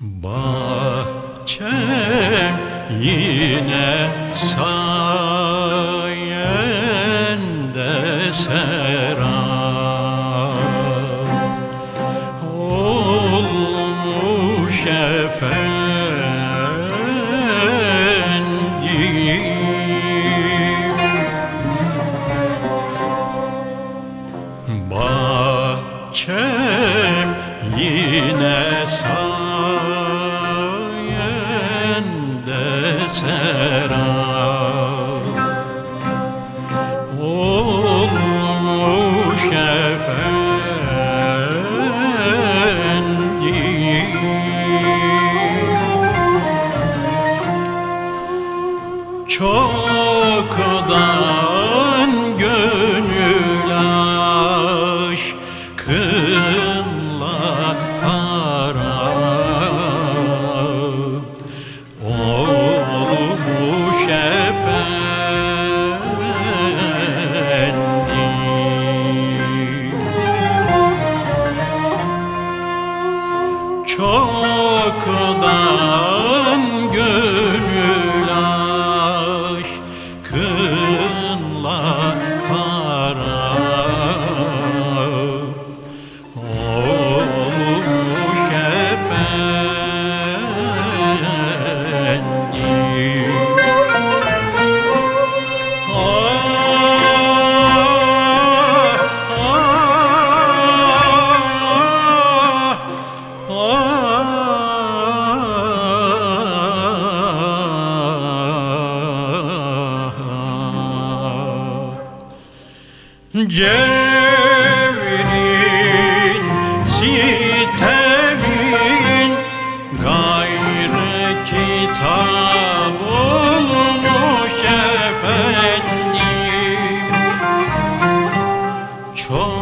Bahçem yine sayende seray Olmuş efendim. Bahçem yine sayende seray Olmuş efendim Çokdan gönül Çokdan gönül Cevrin, sitemin gayrı kitap olmuş efendim. Çoktan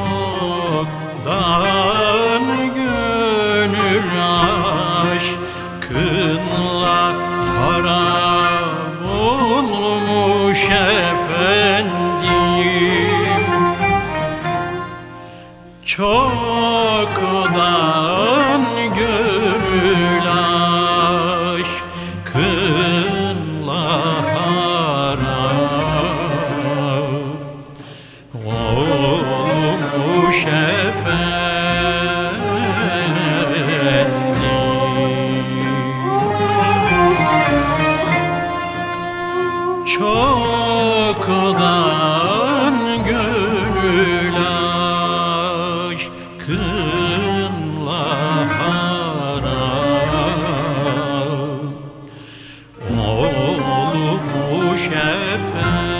Çoktan harap olmuş efendim